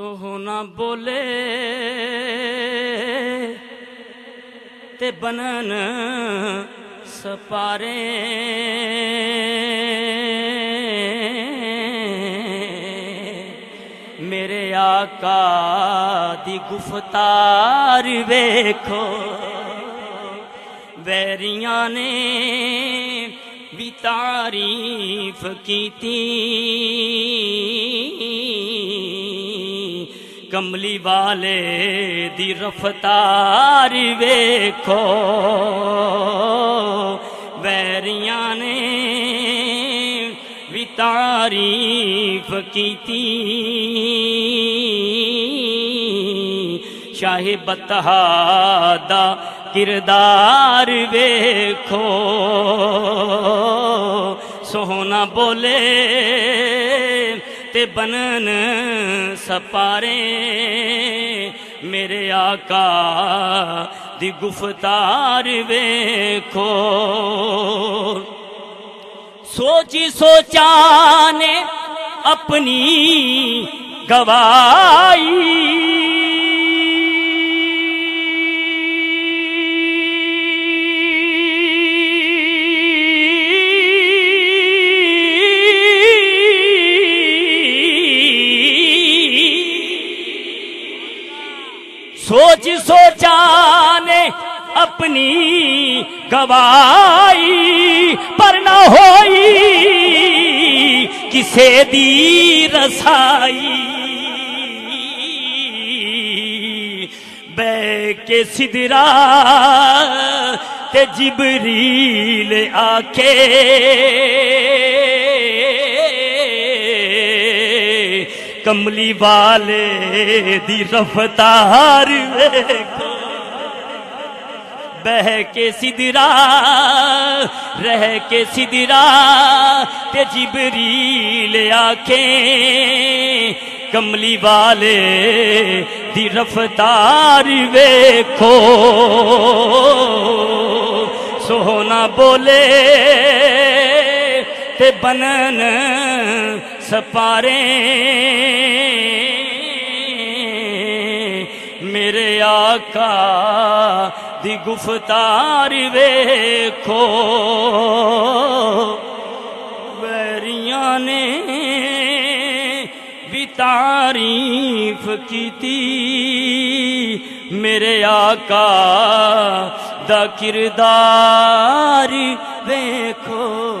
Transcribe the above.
تو ہونا بولے تے بنن سپارے میرے آقا دی گفتار ویکھو ویریاں نے بھی تعریف کیتی کملی والے دی رفتار ویکھو۔ ویریاں نے بھی تعریف کی تھی شاہ بتہادہ کردار ویکھو۔ سونا بولے تے بنن سپارے میرے آقا دی گفتار ویکھو۔ سوچی سوچا نے اپنی گوائی سوچ سوچا نے اپنی گوائی پر نہ ہوئی، کسے دی رسائی۔ بے کے سدرا تے جبریل آ کے کملی والے دی رفتار بہ کے سدرا، رہ کے سدرا، تے جبریل آکھے کملی والے دی رفتار ویکھو۔ سونا بولے، تے بنن سپارے میرے آقا دی گفتار ویکھو۔ ویریاں نے بھی تعریف کیتی۔ میرے آقا دا کردار ویکھو۔